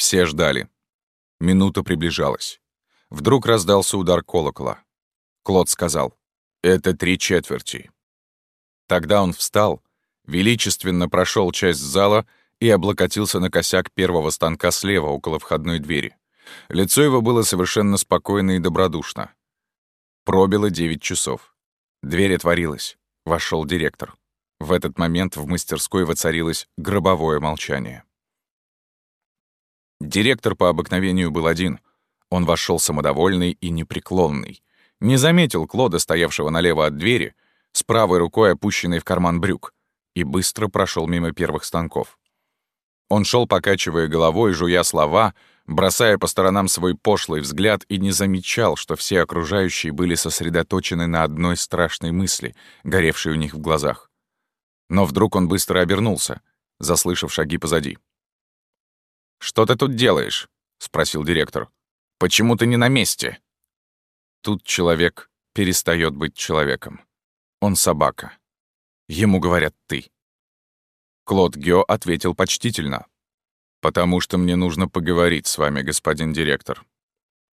Все ждали. Минута приближалась. Вдруг раздался удар колокола. Клод сказал, «Это три четверти». Тогда он встал, величественно прошел часть зала и облокотился на косяк первого станка слева, около входной двери. Лицо его было совершенно спокойно и добродушно. Пробило девять часов. Дверь отворилась. Вошел директор. В этот момент в мастерской воцарилось гробовое молчание. Директор по обыкновению был один. Он вошел самодовольный и непреклонный. Не заметил Клода, стоявшего налево от двери, с правой рукой опущенной в карман брюк, и быстро прошел мимо первых станков. Он шел, покачивая головой, жуя слова, бросая по сторонам свой пошлый взгляд и не замечал, что все окружающие были сосредоточены на одной страшной мысли, горевшей у них в глазах. Но вдруг он быстро обернулся, заслышав шаги позади. «Что ты тут делаешь?» — спросил директор. «Почему ты не на месте?» Тут человек перестает быть человеком. Он собака. Ему говорят «ты». Клод Гео ответил почтительно. «Потому что мне нужно поговорить с вами, господин директор».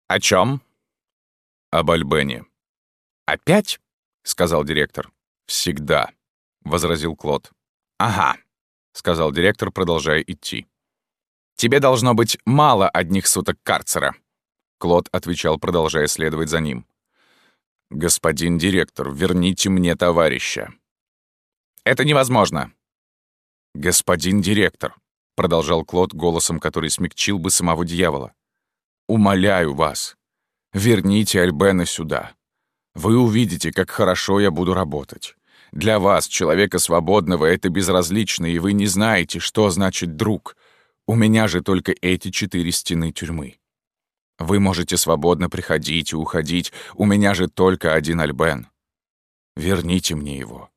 «О чем? «Об Альбене». «Опять?» — сказал директор. «Всегда», — возразил Клод. «Ага», — сказал директор, продолжая идти. «Тебе должно быть мало одних суток карцера», — Клод отвечал, продолжая следовать за ним. «Господин директор, верните мне товарища». «Это невозможно», «Господин директор», — продолжал Клод голосом, который смягчил бы самого дьявола, «умоляю вас, верните Альбена сюда. Вы увидите, как хорошо я буду работать. Для вас, человека свободного, это безразлично, и вы не знаете, что значит друг. У меня же только эти четыре стены тюрьмы. Вы можете свободно приходить и уходить, у меня же только один Альбен. Верните мне его.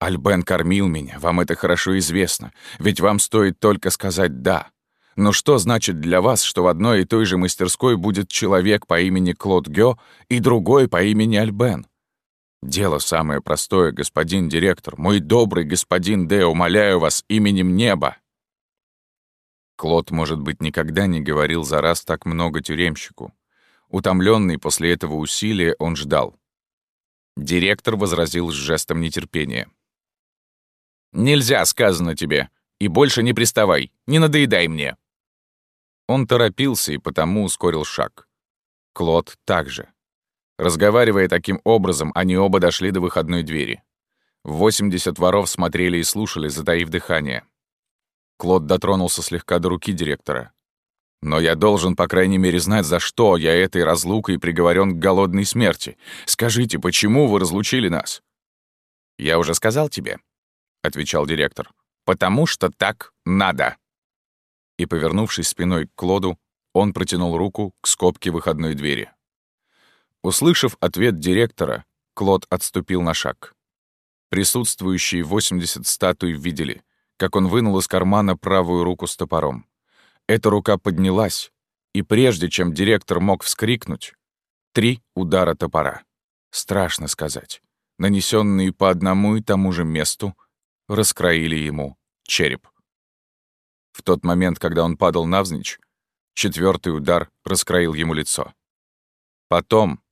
Альбен кормил меня, вам это хорошо известно, ведь вам стоит только сказать «да». Но что значит для вас, что в одной и той же мастерской будет человек по имени Клод Гё и другой по имени Альбен? Дело самое простое, господин директор, мой добрый господин Д, умоляю вас именем неба. Клод, может быть, никогда не говорил за раз так много тюремщику. Утомленный после этого усилия, он ждал. Директор возразил с жестом нетерпения. «Нельзя, сказано тебе. И больше не приставай. Не надоедай мне». Он торопился и потому ускорил шаг. Клод также. Разговаривая таким образом, они оба дошли до выходной двери. Восемьдесят воров смотрели и слушали, затаив дыхание. Клод дотронулся слегка до руки директора. «Но я должен, по крайней мере, знать, за что я этой разлукой приговорен к голодной смерти. Скажите, почему вы разлучили нас?» «Я уже сказал тебе», — отвечал директор. «Потому что так надо». И, повернувшись спиной к Клоду, он протянул руку к скобке выходной двери. Услышав ответ директора, Клод отступил на шаг. Присутствующие 80 статуй видели, как он вынул из кармана правую руку с топором. Эта рука поднялась, и прежде чем директор мог вскрикнуть, три удара топора. Страшно сказать. Нанесенные по одному и тому же месту, раскроили ему череп. В тот момент, когда он падал навзничь, четвертый удар раскроил ему лицо. Потом,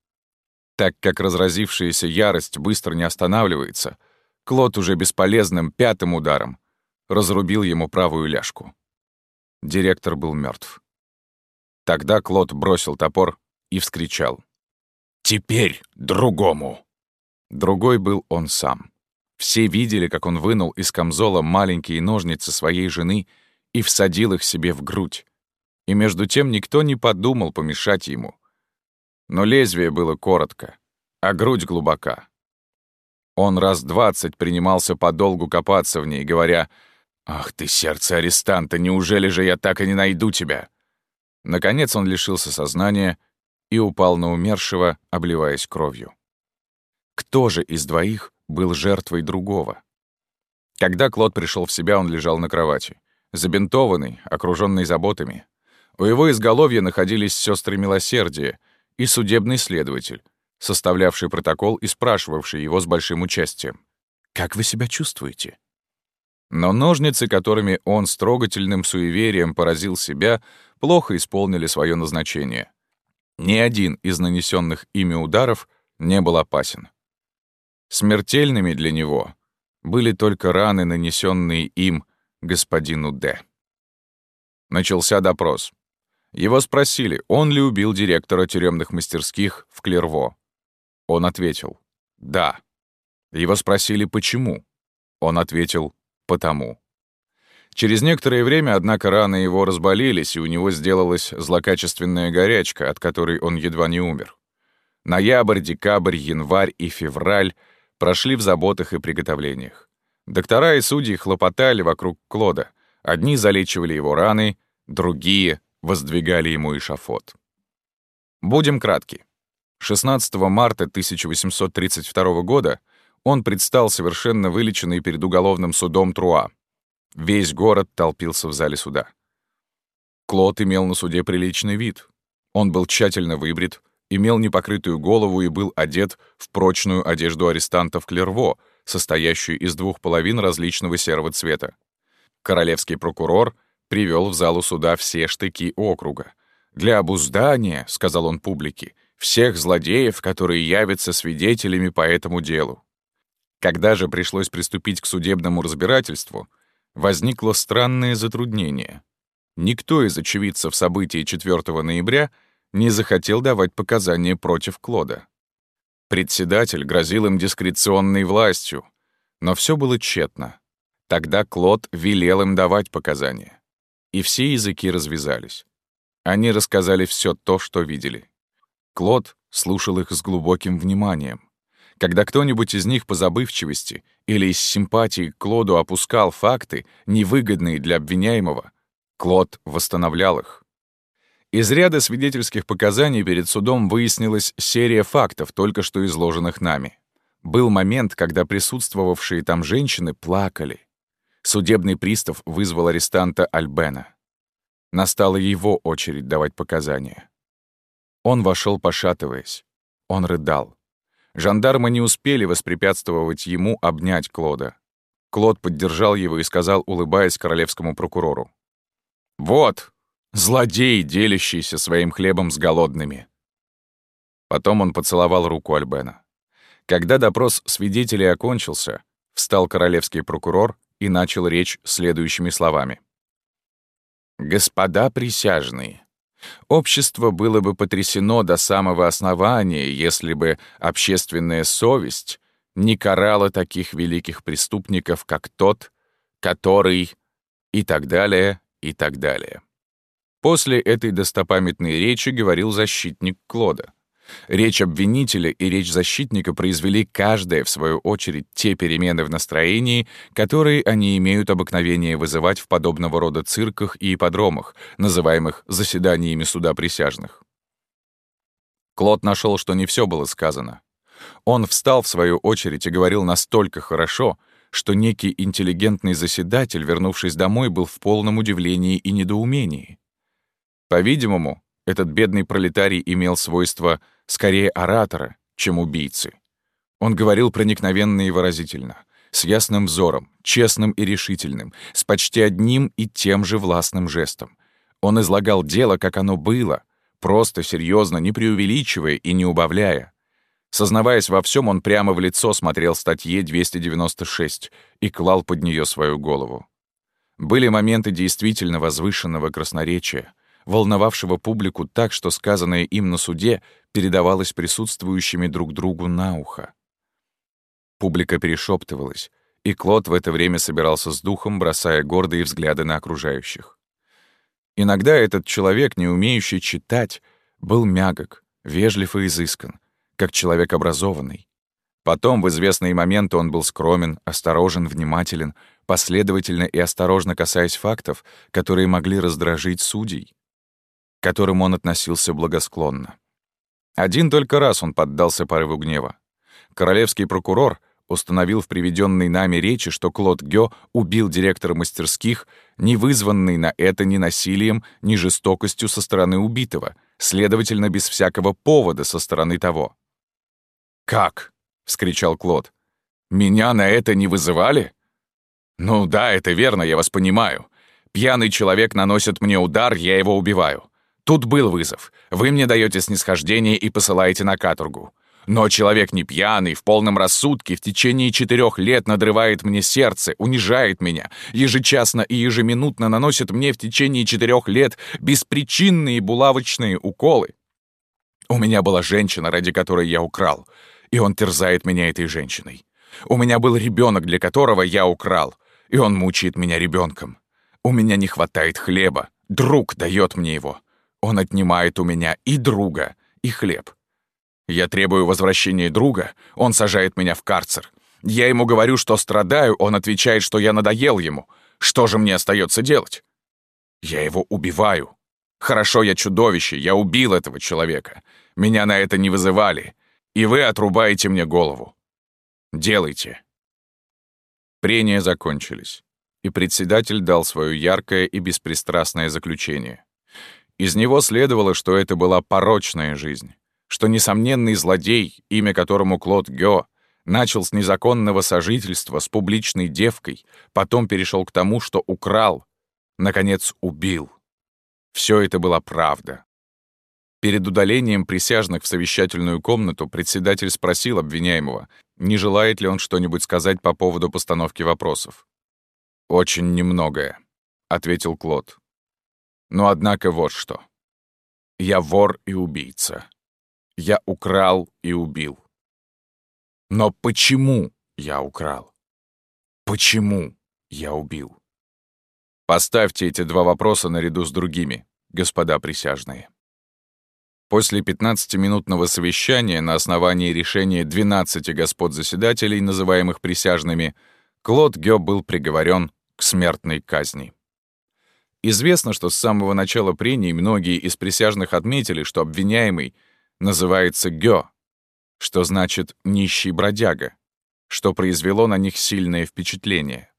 так как разразившаяся ярость быстро не останавливается, Клод уже бесполезным пятым ударом разрубил ему правую ляжку. Директор был мертв. Тогда Клод бросил топор и вскричал. «Теперь другому!» Другой был он сам. Все видели, как он вынул из камзола маленькие ножницы своей жены и всадил их себе в грудь. И между тем никто не подумал помешать ему. Но лезвие было коротко, а грудь глубока. Он раз двадцать принимался подолгу копаться в ней, говоря, «Ах ты, сердце арестанта, неужели же я так и не найду тебя?» Наконец он лишился сознания и упал на умершего, обливаясь кровью. Кто же из двоих был жертвой другого. Когда Клод пришел в себя, он лежал на кровати, забинтованный, окруженный заботами. У его изголовья находились сестры милосердия и судебный следователь, составлявший протокол и спрашивавший его с большим участием. «Как вы себя чувствуете?» Но ножницы, которыми он с трогательным суеверием поразил себя, плохо исполнили свое назначение. Ни один из нанесенных ими ударов не был опасен. Смертельными для него были только раны, нанесенные им господину Д. Начался допрос. Его спросили, он ли убил директора тюремных мастерских в Клерво. Он ответил «Да». Его спросили, почему. Он ответил «потому». Через некоторое время, однако, раны его разболелись, и у него сделалась злокачественная горячка, от которой он едва не умер. Ноябрь, декабрь, январь и февраль прошли в заботах и приготовлениях. Доктора и судьи хлопотали вокруг Клода. Одни залечивали его раны, другие воздвигали ему эшафот. Будем кратки. 16 марта 1832 года он предстал совершенно вылеченный перед уголовным судом Труа. Весь город толпился в зале суда. Клод имел на суде приличный вид. Он был тщательно выбрит, имел непокрытую голову и был одет в прочную одежду арестантов Клерво, состоящую из двух половин различного серого цвета. Королевский прокурор привел в залу суда все штыки округа. «Для обуздания», — сказал он публике, — «всех злодеев, которые явятся свидетелями по этому делу». Когда же пришлось приступить к судебному разбирательству, возникло странное затруднение. Никто из очевидцев событий 4 ноября не захотел давать показания против Клода. Председатель грозил им дискреционной властью, но все было тщетно. Тогда Клод велел им давать показания. И все языки развязались. Они рассказали все то, что видели. Клод слушал их с глубоким вниманием. Когда кто-нибудь из них по забывчивости или из симпатии к Клоду опускал факты, невыгодные для обвиняемого, Клод восстановлял их. Из ряда свидетельских показаний перед судом выяснилась серия фактов, только что изложенных нами. Был момент, когда присутствовавшие там женщины плакали. Судебный пристав вызвал арестанта Альбена. Настала его очередь давать показания. Он вошел, пошатываясь. Он рыдал. Жандармы не успели воспрепятствовать ему обнять Клода. Клод поддержал его и сказал, улыбаясь королевскому прокурору. «Вот, злодей, делящийся своим хлебом с голодными». Потом он поцеловал руку Альбена. Когда допрос свидетелей окончился, встал королевский прокурор и начал речь следующими словами. «Господа присяжные, Общество было бы потрясено до самого основания, если бы общественная совесть не карала таких великих преступников, как тот, который... и так далее, и так далее. После этой достопамятной речи говорил защитник Клода. Речь обвинителя и речь защитника произвели каждая, в свою очередь, те перемены в настроении, которые они имеют обыкновение вызывать в подобного рода цирках и ипподромах, называемых заседаниями суда присяжных. Клод нашел, что не все было сказано. Он встал, в свою очередь, и говорил настолько хорошо, что некий интеллигентный заседатель, вернувшись домой, был в полном удивлении и недоумении. По-видимому, этот бедный пролетарий имел свойство скорее оратора, чем убийцы. Он говорил проникновенно и выразительно, с ясным взором, честным и решительным, с почти одним и тем же властным жестом. Он излагал дело, как оно было, просто, серьезно, не преувеличивая и не убавляя. Сознаваясь во всем, он прямо в лицо смотрел статье 296 и клал под нее свою голову. Были моменты действительно возвышенного красноречия, волновавшего публику так, что сказанное им на суде передавалось присутствующими друг другу на ухо. Публика перешептывалась, и Клод в это время собирался с духом, бросая гордые взгляды на окружающих. Иногда этот человек, не умеющий читать, был мягок, вежлив и изыскан, как человек образованный. Потом, в известные моменты, он был скромен, осторожен, внимателен, последовательно и осторожно касаясь фактов, которые могли раздражить судей к которым он относился благосклонно. Один только раз он поддался порыву гнева. Королевский прокурор установил в приведенной нами речи, что Клод Гё убил директора мастерских, не вызванный на это ни насилием, ни жестокостью со стороны убитого, следовательно, без всякого повода со стороны того. «Как?» — вскричал Клод. «Меня на это не вызывали?» «Ну да, это верно, я вас понимаю. Пьяный человек наносит мне удар, я его убиваю. Тут был вызов. Вы мне даете снисхождение и посылаете на каторгу. Но человек не пьяный, в полном рассудке, в течение четырех лет надрывает мне сердце, унижает меня, ежечасно и ежеминутно наносит мне в течение четырех лет беспричинные булавочные уколы. У меня была женщина, ради которой я украл, и он терзает меня этой женщиной. У меня был ребенок, для которого я украл, и он мучает меня ребенком. У меня не хватает хлеба, друг дает мне его. Он отнимает у меня и друга, и хлеб. Я требую возвращения друга, он сажает меня в карцер. Я ему говорю, что страдаю, он отвечает, что я надоел ему. Что же мне остается делать? Я его убиваю. Хорошо, я чудовище, я убил этого человека. Меня на это не вызывали. И вы отрубаете мне голову. Делайте. Прения закончились, и председатель дал свое яркое и беспристрастное заключение. Из него следовало, что это была порочная жизнь что несомненный злодей, имя которому Клод Гё, начал с незаконного сожительства с публичной девкой, потом перешел к тому, что украл, наконец убил. Все это была правда. Перед удалением присяжных в совещательную комнату председатель спросил обвиняемого, не желает ли он что-нибудь сказать по поводу постановки вопросов. «Очень немногое», — ответил Клод. «Но однако вот что. Я вор и убийца я украл и убил. Но почему я украл? Почему я убил? Поставьте эти два вопроса наряду с другими, господа присяжные. После 15-минутного совещания на основании решения 12 господ заседателей, называемых присяжными, Клод Гё был приговорен к смертной казни. Известно, что с самого начала прений многие из присяжных отметили, что обвиняемый — называется Гё, что значит «нищий бродяга», что произвело на них сильное впечатление.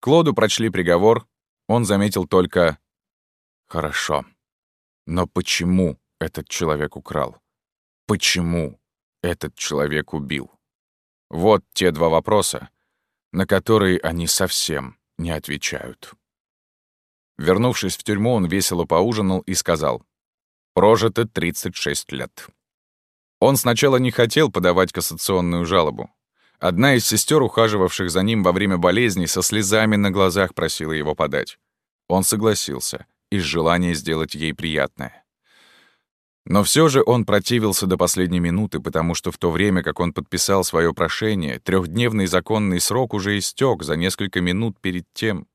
Клоду прочли приговор, он заметил только «Хорошо, но почему этот человек украл? Почему этот человек убил?» Вот те два вопроса, на которые они совсем не отвечают. Вернувшись в тюрьму, он весело поужинал и сказал — Прожито 36 лет. Он сначала не хотел подавать кассационную жалобу. Одна из сестер, ухаживавших за ним во время болезни, со слезами на глазах просила его подать. Он согласился, из желания сделать ей приятное. Но все же он противился до последней минуты, потому что в то время, как он подписал свое прошение, трехдневный законный срок уже истек за несколько минут перед тем.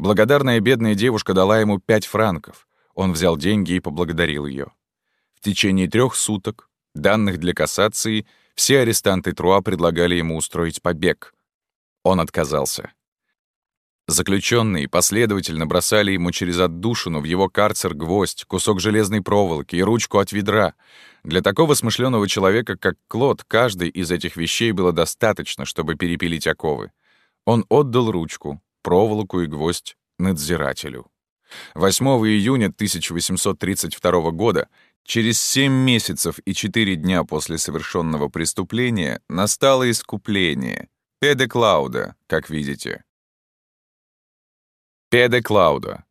Благодарная бедная девушка дала ему пять франков. Он взял деньги и поблагодарил ее. В течение трех суток, данных для кассации, все арестанты Труа предлагали ему устроить побег. Он отказался. Заключенные последовательно бросали ему через отдушину в его карцер гвоздь, кусок железной проволоки и ручку от ведра. Для такого смышленого человека, как Клод, каждой из этих вещей было достаточно, чтобы перепилить оковы. Он отдал ручку, проволоку и гвоздь надзирателю. 8 июня 1832 года, через 7 месяцев и 4 дня после совершенного преступления, настало искупление. Педе Клауда, как видите. Педе Клауда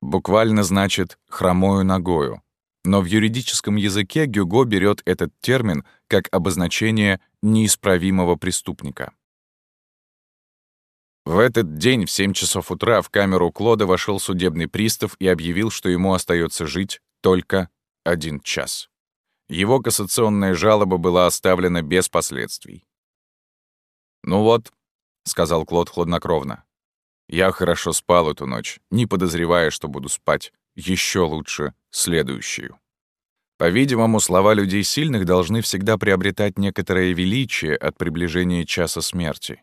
буквально значит «хромою ногою», но в юридическом языке Гюго берет этот термин как обозначение неисправимого преступника. В этот день в 7 часов утра в камеру Клода вошел судебный пристав и объявил, что ему остается жить только один час. Его кассационная жалоба была оставлена без последствий. «Ну вот», — сказал Клод хладнокровно, — «я хорошо спал эту ночь, не подозревая, что буду спать еще лучше следующую». По-видимому, слова людей сильных должны всегда приобретать некоторое величие от приближения часа смерти.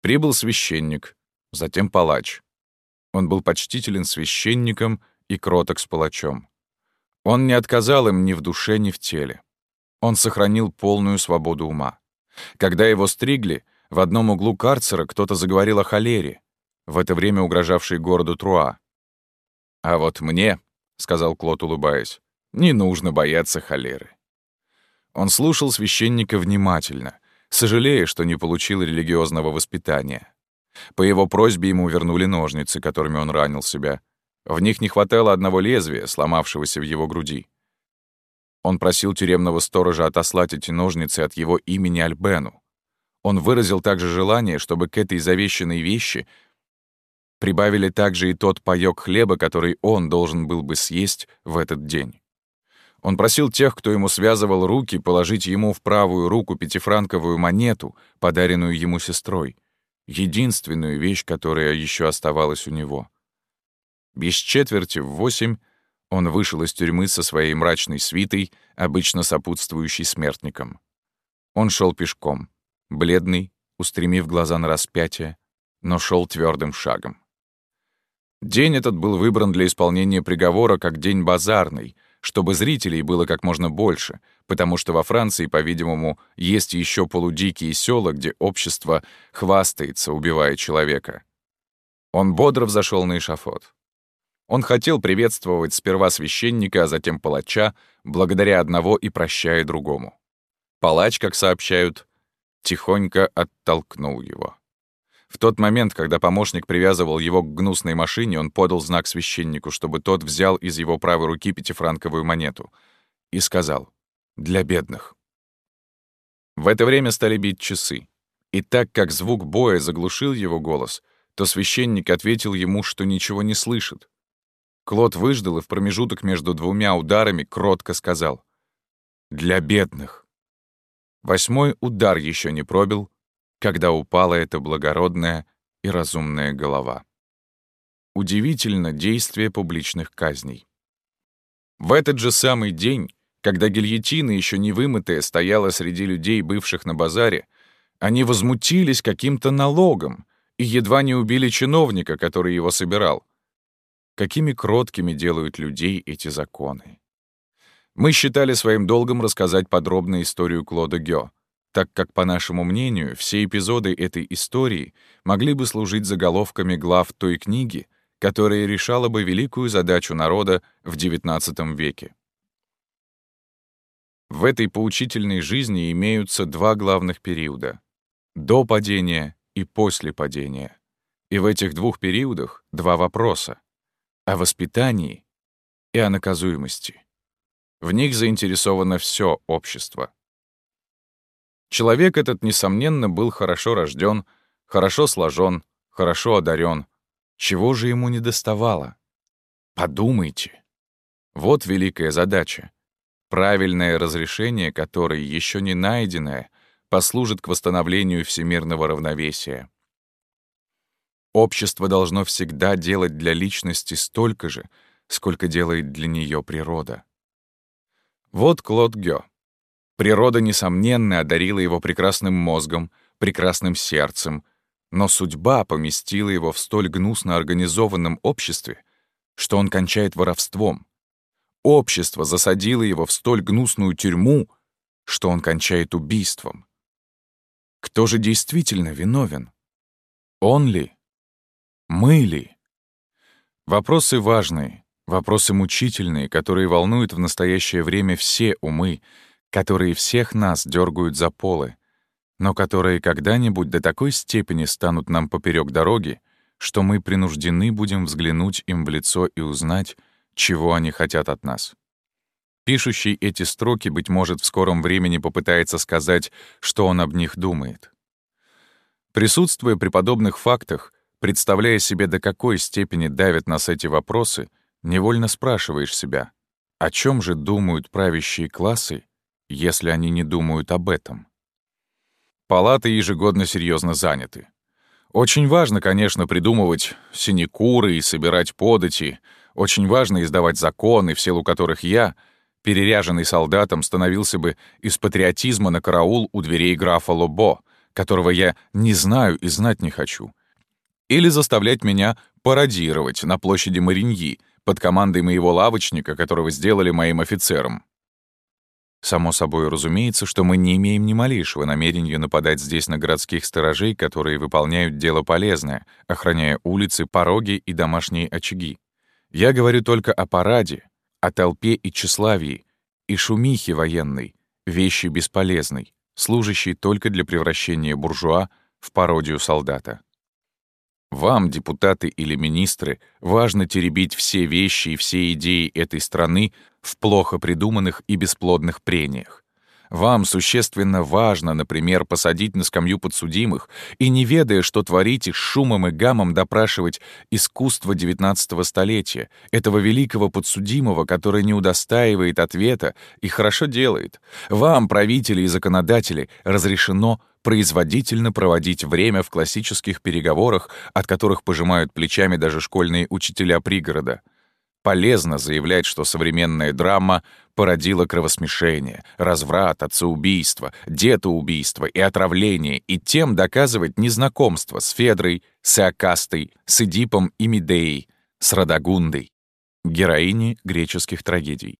Прибыл священник, затем палач. Он был почтителен священником и кроток с палачом. Он не отказал им ни в душе, ни в теле. Он сохранил полную свободу ума. Когда его стригли, в одном углу карцера кто-то заговорил о холере, в это время угрожавшей городу Труа. «А вот мне», — сказал Клод, улыбаясь, — «не нужно бояться холеры». Он слушал священника внимательно, сожалея, что не получил религиозного воспитания. По его просьбе ему вернули ножницы, которыми он ранил себя. В них не хватало одного лезвия, сломавшегося в его груди. Он просил тюремного сторожа отослать эти ножницы от его имени Альбену. Он выразил также желание, чтобы к этой завещанной вещи прибавили также и тот паёк хлеба, который он должен был бы съесть в этот день. Он просил тех, кто ему связывал руки, положить ему в правую руку пятифранковую монету, подаренную ему сестрой, единственную вещь, которая еще оставалась у него. Без четверти в восемь он вышел из тюрьмы со своей мрачной свитой, обычно сопутствующей смертникам. Он шел пешком, бледный, устремив глаза на распятие, но шел твердым шагом. День этот был выбран для исполнения приговора как день базарный, чтобы зрителей было как можно больше, потому что во Франции, по-видимому, есть еще полудикие села, где общество хвастается, убивая человека. Он бодро взошел на эшафот. Он хотел приветствовать сперва священника, а затем палача, благодаря одного и прощая другому. Палач, как сообщают, тихонько оттолкнул его. В тот момент, когда помощник привязывал его к гнусной машине, он подал знак священнику, чтобы тот взял из его правой руки пятифранковую монету и сказал «Для бедных». В это время стали бить часы. И так как звук боя заглушил его голос, то священник ответил ему, что ничего не слышит. Клод выждал и в промежуток между двумя ударами кротко сказал «Для бедных». Восьмой удар еще не пробил, когда упала эта благородная и разумная голова. Удивительно действие публичных казней. В этот же самый день, когда гильотина, еще не вымытая, стояла среди людей, бывших на базаре, они возмутились каким-то налогом и едва не убили чиновника, который его собирал. Какими кроткими делают людей эти законы. Мы считали своим долгом рассказать подробно историю Клода Гё, так как, по нашему мнению, все эпизоды этой истории могли бы служить заголовками глав той книги, которая решала бы великую задачу народа в XIX веке. В этой поучительной жизни имеются два главных периода — до падения и после падения. И в этих двух периодах два вопроса — о воспитании и о наказуемости. В них заинтересовано все общество. Человек этот, несомненно, был хорошо рожден, хорошо сложен, хорошо одарен. Чего же ему не доставало? Подумайте. Вот великая задача. Правильное разрешение которой, еще не найденное, послужит к восстановлению всемирного равновесия. Общество должно всегда делать для личности столько же, сколько делает для нее природа. Вот Клод Гё. Природа, несомненно, одарила его прекрасным мозгом, прекрасным сердцем, но судьба поместила его в столь гнусно организованном обществе, что он кончает воровством. Общество засадило его в столь гнусную тюрьму, что он кончает убийством. Кто же действительно виновен? Он ли? Мы ли? Вопросы важные, вопросы мучительные, которые волнуют в настоящее время все умы, которые всех нас дергают за полы, но которые когда-нибудь до такой степени станут нам поперек дороги, что мы принуждены будем взглянуть им в лицо и узнать, чего они хотят от нас. Пишущий эти строки, быть может, в скором времени попытается сказать, что он об них думает. Присутствуя при подобных фактах, представляя себе, до какой степени давят нас эти вопросы, невольно спрашиваешь себя, о чем же думают правящие классы если они не думают об этом. Палаты ежегодно серьезно заняты. Очень важно, конечно, придумывать синекуры и собирать подати. Очень важно издавать законы, в силу которых я, переряженный солдатом, становился бы из патриотизма на караул у дверей графа Лобо, которого я не знаю и знать не хочу. Или заставлять меня пародировать на площади Мариньи под командой моего лавочника, которого сделали моим офицером. Само собой разумеется, что мы не имеем ни малейшего намерения нападать здесь на городских сторожей, которые выполняют дело полезное, охраняя улицы, пороги и домашние очаги. Я говорю только о параде, о толпе и тщеславии, и шумихе военной, вещи бесполезной, служащей только для превращения буржуа в пародию солдата. Вам, депутаты или министры, важно теребить все вещи и все идеи этой страны в плохо придуманных и бесплодных прениях. Вам существенно важно, например, посадить на скамью подсудимых и, не ведая, что творите, шумом и гамом допрашивать искусство XIX столетия, этого великого подсудимого, который не удостаивает ответа и хорошо делает. Вам, правители и законодатели, разрешено производительно проводить время в классических переговорах, от которых пожимают плечами даже школьные учителя пригорода. Полезно заявлять, что современная драма породила кровосмешение, разврат, отцеубийство, детоубийство и отравление, и тем доказывать незнакомство с Федрой, с Иокастой, с Эдипом и Медеей, с Радагундой, героини греческих трагедий.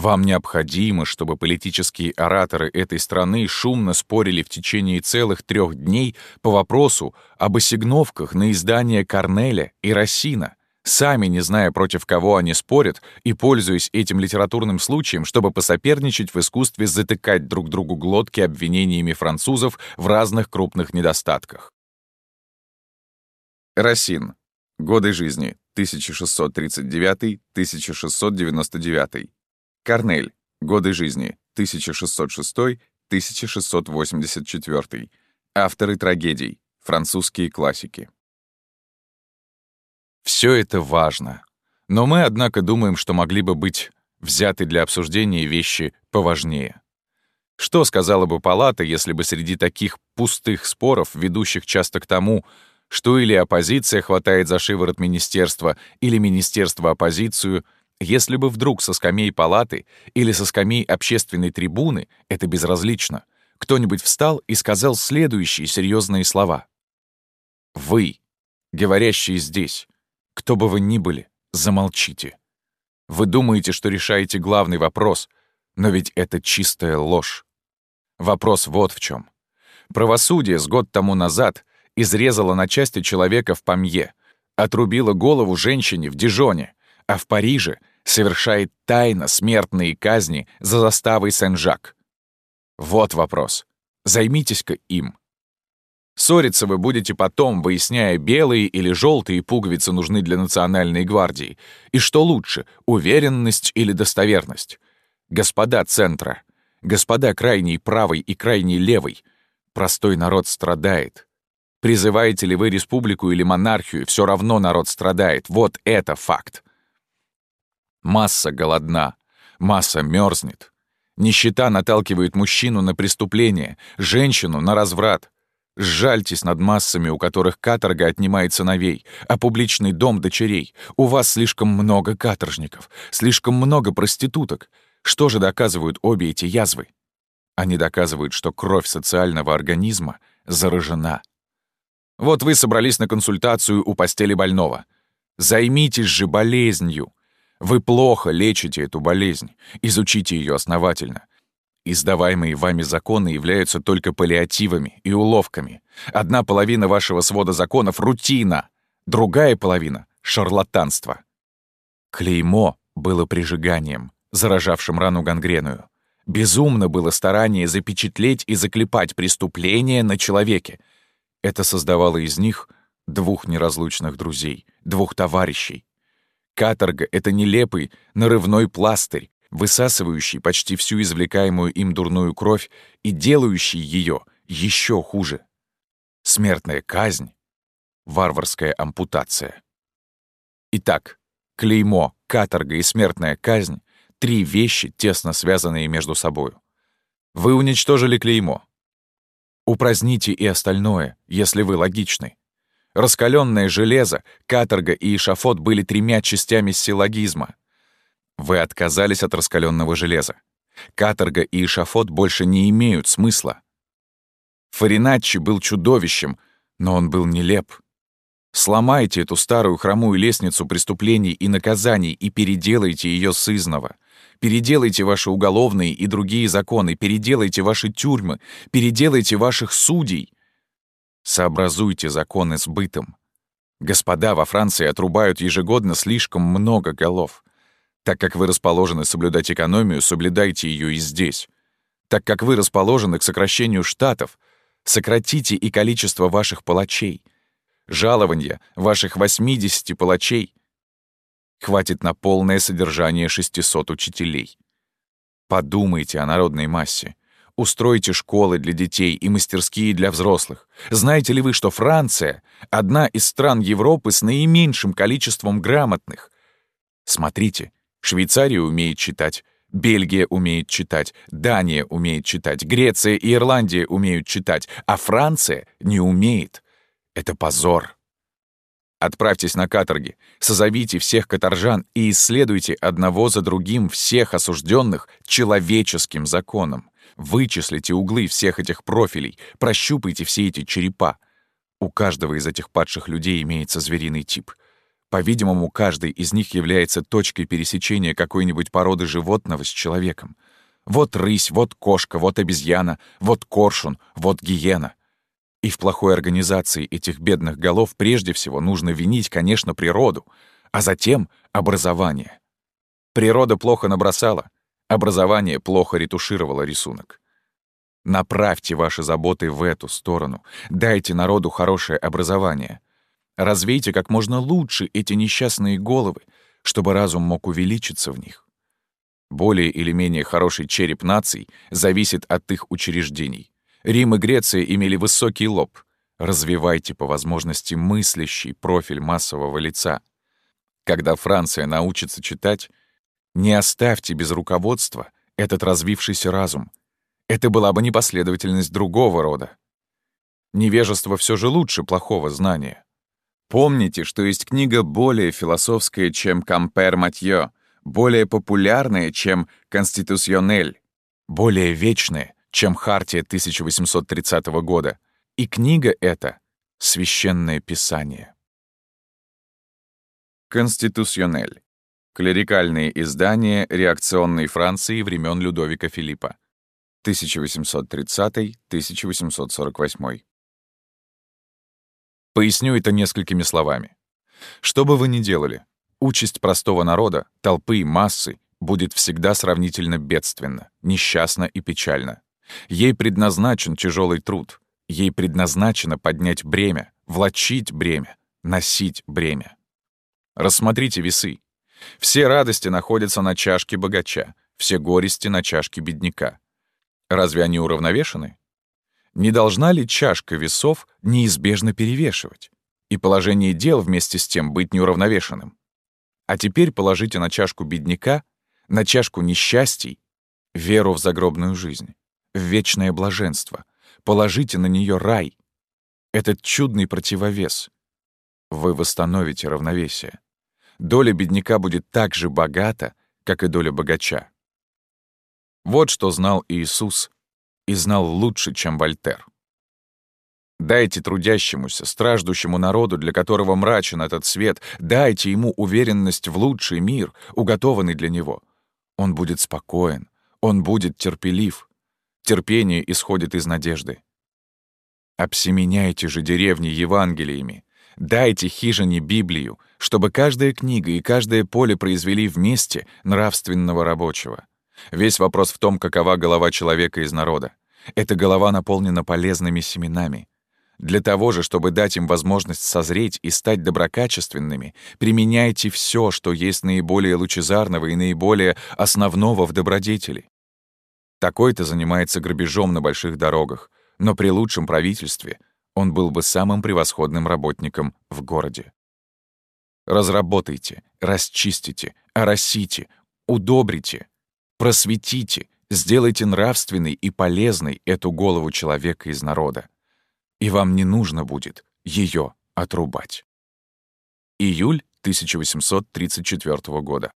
Вам необходимо, чтобы политические ораторы этой страны шумно спорили в течение целых трех дней по вопросу об осигновках на издание Корнеля и Рассина, сами не зная, против кого они спорят, и пользуясь этим литературным случаем, чтобы посоперничать в искусстве затыкать друг другу глотки обвинениями французов в разных крупных недостатках. Рассин. Годы жизни 1639-1699. Корнель. Годы жизни 1606-1684. Авторы трагедий. Французские классики. Все это важно. Но мы, однако, думаем, что могли бы быть взяты для обсуждения вещи поважнее. Что сказала бы палата, если бы среди таких пустых споров, ведущих часто к тому, что или оппозиция хватает за шиворот министерства, или министерство оппозицию — если бы вдруг со скамей палаты или со скамей общественной трибуны, это безразлично, кто-нибудь встал и сказал следующие серьезные слова. «Вы, говорящие здесь, кто бы вы ни были, замолчите. Вы думаете, что решаете главный вопрос, но ведь это чистая ложь. Вопрос вот в чем. Правосудие с год тому назад изрезало на части человека в Памье, отрубило голову женщине в Дижоне, а в Париже совершает тайно смертные казни за заставой Сен-Жак? Вот вопрос. Займитесь-ка им. Ссориться вы будете потом, выясняя, белые или желтые пуговицы нужны для национальной гвардии. И что лучше, уверенность или достоверность? Господа центра, господа крайней правой и крайней левой, простой народ страдает. Призываете ли вы республику или монархию, все равно народ страдает. Вот это факт. Масса голодна, масса мерзнет. Нищета наталкивает мужчину на преступление, женщину — на разврат. Сжальтесь над массами, у которых каторга отнимает сыновей, а публичный дом — дочерей. У вас слишком много каторжников, слишком много проституток. Что же доказывают обе эти язвы? Они доказывают, что кровь социального организма заражена. Вот вы собрались на консультацию у постели больного. Займитесь же болезнью. Вы плохо лечите эту болезнь. Изучите ее основательно. Издаваемые вами законы являются только паллиативами и уловками. Одна половина вашего свода законов — рутина, другая половина — шарлатанство. Клеймо было прижиганием, заражавшим рану гангреную. Безумно было старание запечатлеть и заклепать преступление на человеке. Это создавало из них двух неразлучных друзей, двух товарищей, Каторга — это нелепый, нарывной пластырь, высасывающий почти всю извлекаемую им дурную кровь и делающий ее еще хуже. Смертная казнь — варварская ампутация. Итак, клеймо, каторга и смертная казнь — три вещи, тесно связанные между собою. Вы уничтожили клеймо. Упраздните и остальное, если вы логичны. Раскаленное железо, каторга и эшафот были тремя частями силлогизма. Вы отказались от раскаленного железа. Каторга и эшафот больше не имеют смысла. Фариначчи был чудовищем, но он был нелеп. Сломайте эту старую хромую лестницу преступлений и наказаний и переделайте ее сызново. Переделайте ваши уголовные и другие законы, переделайте ваши тюрьмы, переделайте ваших судей — Сообразуйте законы с бытом. Господа во Франции отрубают ежегодно слишком много голов. Так как вы расположены соблюдать экономию, соблюдайте ее и здесь. Так как вы расположены к сокращению штатов, Сократите и количество ваших палачей. Жалования ваших 80 палачей хватит на полное содержание 600 учителей. Подумайте о народной массе. Устройте школы для детей и мастерские для взрослых. Знаете ли вы, что Франция — одна из стран Европы с наименьшим количеством грамотных? Смотрите, Швейцария умеет читать, Бельгия умеет читать, Дания умеет читать, Греция и Ирландия умеют читать, а Франция не умеет. Это позор. Отправьтесь на каторги, созовите всех каторжан и исследуйте одного за другим всех осужденных человеческим законом. Вычислите углы всех этих профилей, прощупайте все эти черепа. У каждого из этих падших людей имеется звериный тип. По-видимому, каждый из них является точкой пересечения какой-нибудь породы животного с человеком. Вот рысь, вот кошка, вот обезьяна, вот коршун, вот гиена. И в плохой организации этих бедных голов прежде всего нужно винить, конечно, природу, а затем образование. Природа плохо набросала, образование плохо ретушировало рисунок. Направьте ваши заботы в эту сторону, дайте народу хорошее образование — Развейте как можно лучше эти несчастные головы, чтобы разум мог увеличиться в них. Более или менее хороший череп наций зависит от их учреждений. Рим и Греция имели высокий лоб. Развивайте по возможности мыслящий профиль массового лица. Когда Франция научится читать, не оставьте без руководства этот развившийся разум. Это была бы непоследовательность другого рода. Невежество все же лучше плохого знания. Помните, что есть книга более философская, чем «Кампер Матьё», более популярная, чем «Конституционель», более вечная, чем «Хартия 1830 года». И книга эта — Священное Писание. Конституционель. Клерикальные издания реакционной Франции времен Людовика Филиппа. 1830-1848. Поясню это несколькими словами. Что бы вы ни делали, участь простого народа, толпы, массы будет всегда сравнительно бедственна, несчастна и печальна. Ей предназначен тяжелый труд, ей предназначено поднять бремя, влачить бремя, носить бремя. Рассмотрите весы. Все радости находятся на чашке богача, все горести на чашке бедняка. Разве они уравновешены? Не должна ли чашка весов неизбежно перевешивать? И положение дел вместе с тем быть неуравновешенным? А теперь положите на чашку бедняка, на чашку несчастий, веру в загробную жизнь, в вечное блаженство. Положите на нее рай. Этот чудный противовес. Вы восстановите равновесие. Доля бедняка будет так же богата, как и доля богача. Вот что знал Иисус и знал лучше, чем Вольтер. Дайте трудящемуся, страждущему народу, для которого мрачен этот свет, дайте ему уверенность в лучший мир, уготованный для него. Он будет спокоен, он будет терпелив. Терпение исходит из надежды. Обсеменяйте же деревни Евангелиями, дайте хижине Библию, чтобы каждая книга и каждое поле произвели вместе нравственного рабочего. Весь вопрос в том, какова голова человека из народа. Эта голова наполнена полезными семенами. Для того же, чтобы дать им возможность созреть и стать доброкачественными, применяйте все, что есть наиболее лучезарного и наиболее основного в добродетели. Такой-то занимается грабежом на больших дорогах, но при лучшем правительстве он был бы самым превосходным работником в городе. Разработайте, расчистите, оросите, удобрите, просветите, Сделайте нравственной и полезной эту голову человека из народа, и вам не нужно будет ее отрубать. Июль 1834 года.